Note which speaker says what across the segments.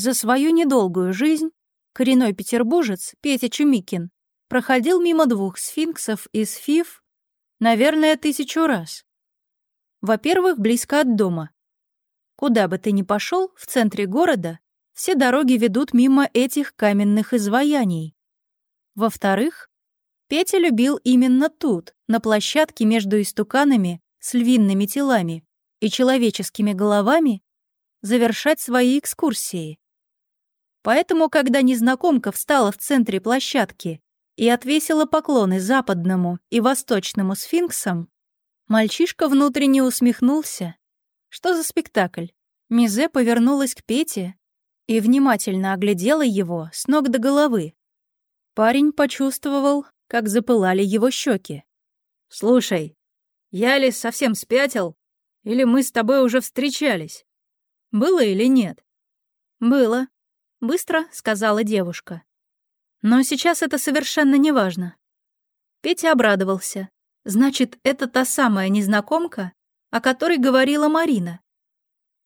Speaker 1: За свою недолгую жизнь коренной петербуржец Петя Чумикин проходил мимо двух сфинксов из ФИФ, наверное, тысячу раз. Во-первых, близко от дома. Куда бы ты ни пошел, в центре города все дороги ведут мимо этих каменных изваяний. Во-вторых, Петя любил именно тут, на площадке между истуканами с львиными телами и человеческими головами, завершать свои экскурсии. Поэтому, когда незнакомка встала в центре площадки и отвесила поклоны западному и восточному сфинксам, мальчишка внутренне усмехнулся. Что за спектакль? Мизе повернулась к Пете и внимательно оглядела его с ног до головы. Парень почувствовал, как запылали его щеки.
Speaker 2: «Слушай, я ли совсем спятил? Или мы с тобой уже встречались? Было или нет?»
Speaker 1: «Было», — быстро сказала девушка. «Но сейчас это совершенно не важно». Петя обрадовался. «Значит, это та самая незнакомка, о которой говорила Марина.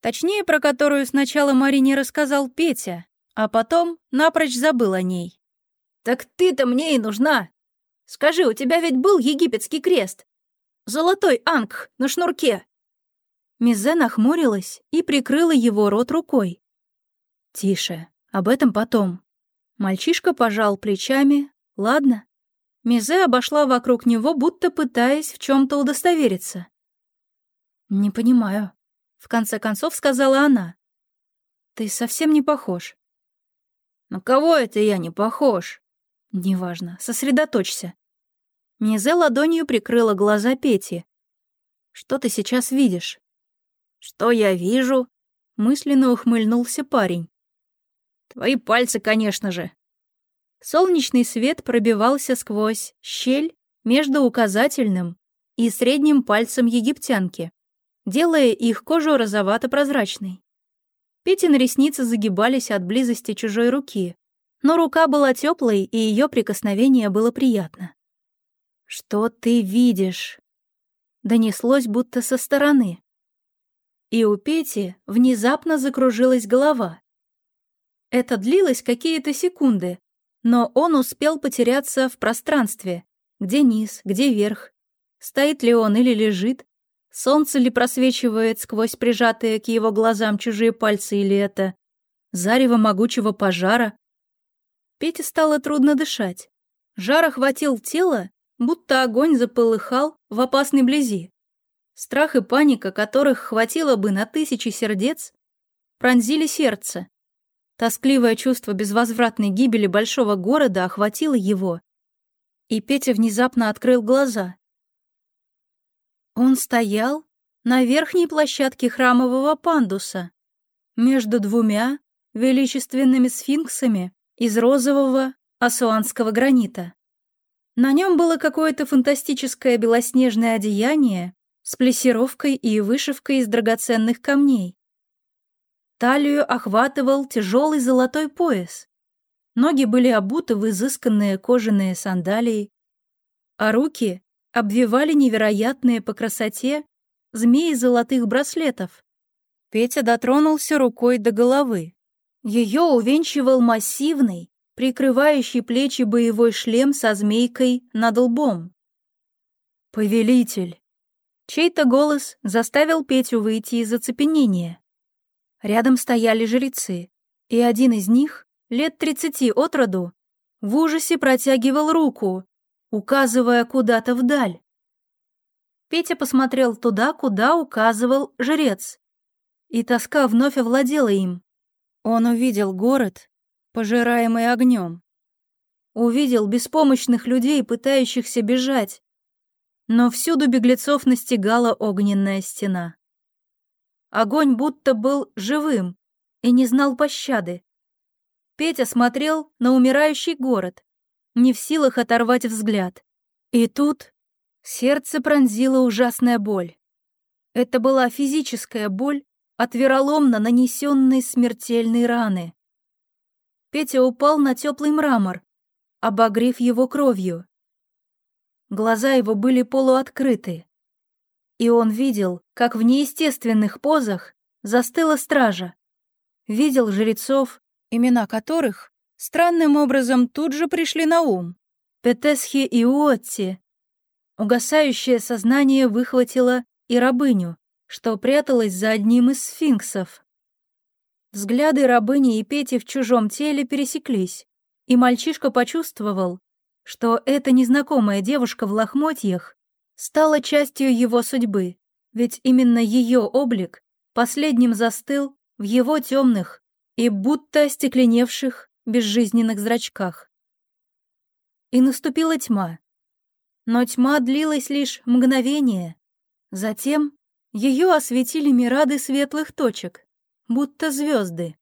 Speaker 1: Точнее, про которую сначала Марине рассказал Петя, а потом напрочь забыл о ней.
Speaker 2: «Так ты-то мне и нужна! Скажи, у тебя ведь был египетский крест? Золотой ангх на шнурке!»
Speaker 1: Мизе нахмурилась и прикрыла его рот рукой. «Тише, об этом потом». Мальчишка пожал плечами. «Ладно». Мизе обошла вокруг него, будто пытаясь в чем то удостовериться. «Не понимаю», — в конце концов сказала она. «Ты совсем не похож».
Speaker 2: «На кого это я не похож?»
Speaker 1: «Неважно, сосредоточься». Мизе ладонью прикрыла глаза Пети. «Что ты сейчас видишь?»
Speaker 2: «Что я вижу?»
Speaker 1: — мысленно ухмыльнулся парень.
Speaker 2: «Твои пальцы, конечно же».
Speaker 1: Солнечный свет пробивался сквозь щель между указательным и средним пальцем египтянки, делая их кожу розовато-прозрачной. Петин ресницы загибались от близости чужой руки, но рука была теплой, и ее прикосновение было приятно. «Что ты видишь?» Донеслось будто со стороны. И у Пети внезапно закружилась голова. Это длилось какие-то секунды, но он успел потеряться в пространстве, где низ, где верх, стоит ли он или лежит, солнце ли просвечивает сквозь прижатые к его глазам чужие пальцы или это зарево могучего пожара, Пете стало трудно дышать. Жар охватил тело, будто огонь заполыхал в опасной близи. Страх и паника, которых хватило бы на тысячи сердец, пронзили сердце. Тоскливое чувство безвозвратной гибели большого города охватило его. И Петя внезапно открыл глаза. Он стоял на верхней площадке храмового пандуса между двумя величественными сфинксами из розового асуанского гранита. На нем было какое-то фантастическое белоснежное одеяние с плессировкой и вышивкой из драгоценных камней. Талию охватывал тяжелый золотой пояс. Ноги были обуты в изысканные кожаные сандалии, а руки обвивали невероятные по красоте змеи золотых браслетов. Петя дотронулся рукой до головы. Ее увенчивал массивный, прикрывающий плечи боевой шлем со змейкой над лбом. «Повелитель!» Чей-то голос заставил Петю выйти из оцепенения. Рядом стояли жрецы, и один из них, лет тридцати от роду, в ужасе протягивал руку, указывая куда-то вдаль. Петя посмотрел туда, куда указывал жрец, и тоска вновь овладела им. Он увидел город, пожираемый огнем. Увидел беспомощных людей, пытающихся бежать. Но всюду беглецов настигала огненная стена. Огонь будто был живым и не знал пощады. Петя смотрел на умирающий город, не в силах оторвать взгляд. И тут сердце пронзила ужасная боль. Это была физическая боль, от вероломно нанесенной смертельной раны. Петя упал на теплый мрамор, обогрев его кровью. Глаза его были полуоткрыты, и он видел, как в неестественных позах застыла стража. видел жрецов, имена которых странным образом тут же пришли на ум. Петесхи и Уотти. Угасающее сознание выхватило и рабыню, что пряталась за одним из сфинксов. Взгляды рабыни и Пети в чужом теле пересеклись, и мальчишка почувствовал, что эта незнакомая девушка в лохмотьях стала частью его судьбы, ведь именно ее облик последним застыл в его темных и будто остекленевших безжизненных зрачках. И наступила тьма. Но тьма длилась лишь мгновение. Затем ее осветили мирады светлых точек, будто звезды.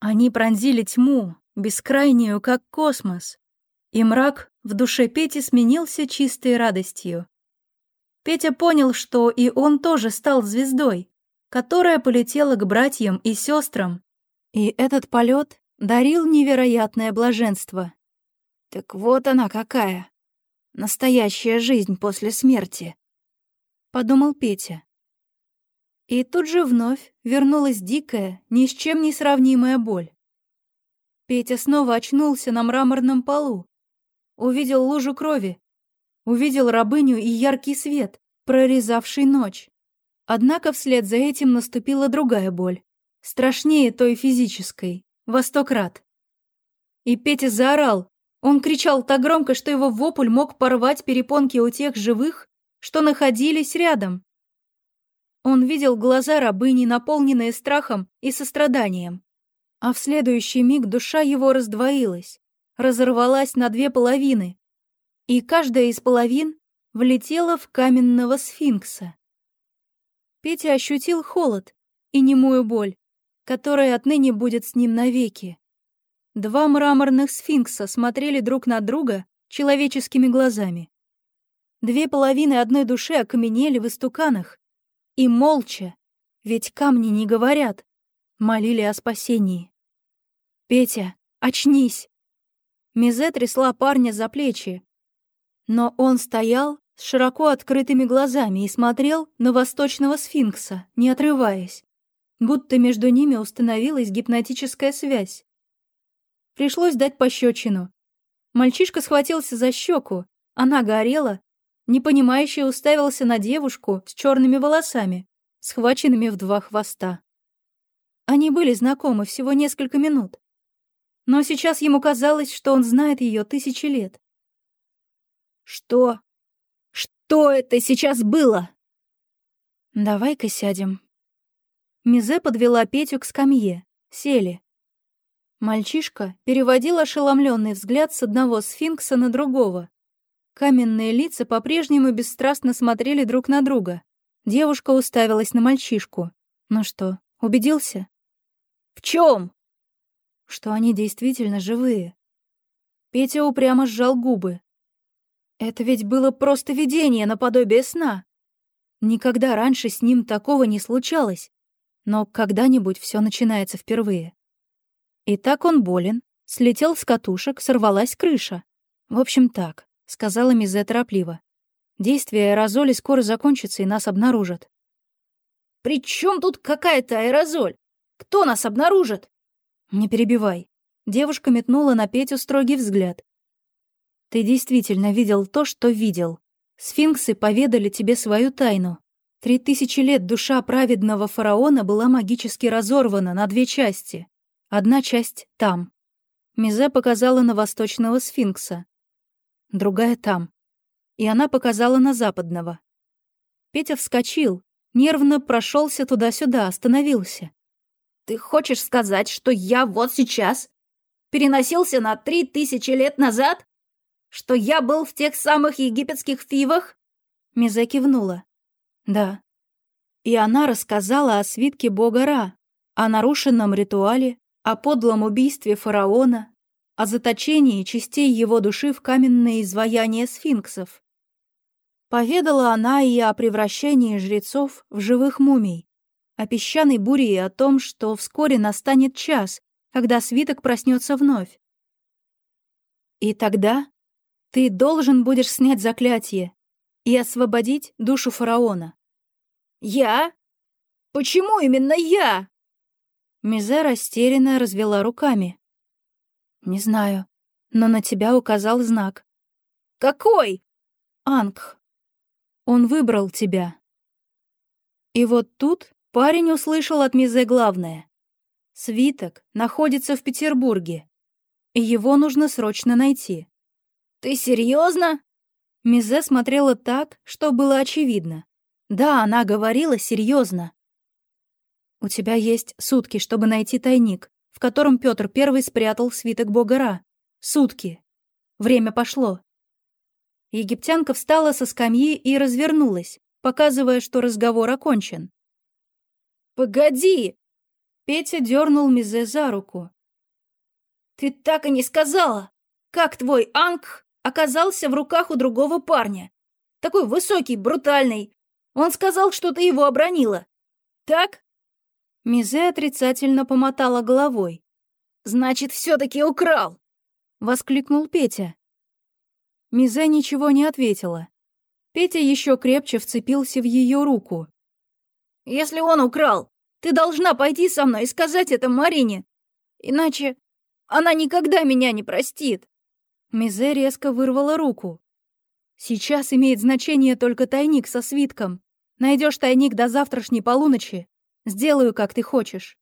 Speaker 1: Они пронзили тьму, бескрайнюю, как космос, и мрак в душе Пети сменился чистой радостью. Петя понял, что и он тоже стал звездой, которая полетела к братьям и сестрам, и этот полет дарил невероятное блаженство. Так вот она какая, настоящая жизнь после смерти, подумал Петя. И тут же вновь вернулась дикая, ни с чем не сравнимая боль. Петя снова очнулся на мраморном полу. Увидел лужу крови. Увидел рабыню и яркий свет, прорезавший ночь. Однако вслед за этим наступила другая боль. Страшнее той физической, во сто крат. И Петя заорал. Он кричал так громко, что его вопль мог порвать перепонки у тех живых, что находились рядом. Он видел глаза рабыни, наполненные страхом и состраданием. А в следующий миг душа его раздвоилась, разорвалась на две половины, и каждая из половин влетела в каменного сфинкса. Петя ощутил холод и немую боль, которая отныне будет с ним навеки. Два мраморных сфинкса смотрели друг на друга человеческими глазами. Две половины одной души окаменели в истуканах, и молча, ведь камни не говорят, молили о спасении. «Петя, очнись!» Мизе трясла парня за плечи. Но он стоял с широко открытыми глазами и смотрел на восточного сфинкса, не отрываясь, будто между ними установилась гипнотическая связь. Пришлось дать пощечину. Мальчишка схватился за щеку, она горела, непонимающе уставился на девушку с черными волосами, схваченными в два хвоста. Они были знакомы всего несколько минут. Но сейчас ему казалось, что он знает ее тысячи лет.
Speaker 2: «Что? Что это сейчас было?»
Speaker 1: «Давай-ка сядем». Мизе подвела Петю к скамье. Сели. Мальчишка переводил ошеломленный взгляд с одного сфинкса на другого, Каменные лица по-прежнему бесстрастно смотрели друг на друга. Девушка уставилась на мальчишку. Ну что, убедился?
Speaker 2: В чем?
Speaker 1: Что они действительно живые. Петя упрямо сжал губы. Это ведь было просто видение наподобие сна. Никогда раньше с ним такого не случалось. Но когда-нибудь все начинается впервые. И так он болен, слетел с катушек, сорвалась крыша. В общем, так сказала Мизе торопливо. Действие аэрозоли скоро закончится и нас обнаружат.
Speaker 2: «При чем тут какая-то аэрозоль? Кто нас обнаружит?»
Speaker 1: «Не перебивай». Девушка метнула на Петю строгий взгляд. «Ты действительно видел то, что видел. Сфинксы поведали тебе свою тайну. Три тысячи лет душа праведного фараона была магически разорвана на две части. Одна часть там». Мизе показала на восточного сфинкса другая там. И она показала на западного. Петя вскочил, нервно прошелся туда-сюда, остановился.
Speaker 2: «Ты хочешь сказать, что я вот сейчас переносился на три тысячи лет назад? Что я был в тех самых египетских фивах?»
Speaker 1: Мизе кивнула. «Да». И она рассказала о свитке бога Ра, о нарушенном ритуале, о подлом убийстве фараона, о заточении частей его души в каменные изваяния сфинксов. Поведала она и о превращении жрецов в живых мумий, о песчаной буре и о том, что вскоре настанет час, когда свиток проснется вновь. И тогда ты должен будешь снять заклятие и освободить душу фараона.
Speaker 2: Я? Почему именно я?
Speaker 1: Мизе растерянно развела руками. «Не знаю, но на тебя указал знак».
Speaker 2: «Какой?»
Speaker 1: «Ангх. Он выбрал тебя». И вот тут парень услышал от Мизе главное. Свиток находится в Петербурге, и его нужно срочно найти.
Speaker 2: «Ты серьезно?
Speaker 1: Мизе смотрела так, что было очевидно. Да, она говорила серьезно. «У тебя есть сутки, чтобы найти тайник, в котором Петр Первый спрятал свиток бога Ра. Сутки. Время пошло». Египтянка встала со скамьи и развернулась, показывая, что разговор окончен.
Speaker 2: «Погоди!»
Speaker 1: Петя дернул Мизе за руку.
Speaker 2: «Ты так и не сказала, как твой Анг оказался в руках у другого парня. Такой высокий, брутальный. Он сказал, что ты его обронила. Так?»
Speaker 1: Мизе отрицательно помотала головой.
Speaker 2: «Значит, все-таки украл!»
Speaker 1: — воскликнул Петя. Мизе ничего не ответила. Петя еще крепче вцепился в ее руку.
Speaker 2: «Если он украл, ты должна пойти со мной и сказать это Марине. Иначе она никогда меня не простит».
Speaker 1: Мизе резко вырвала руку. «Сейчас имеет значение только тайник со свитком. Найдешь тайник до завтрашней полуночи. Сделаю, как ты хочешь».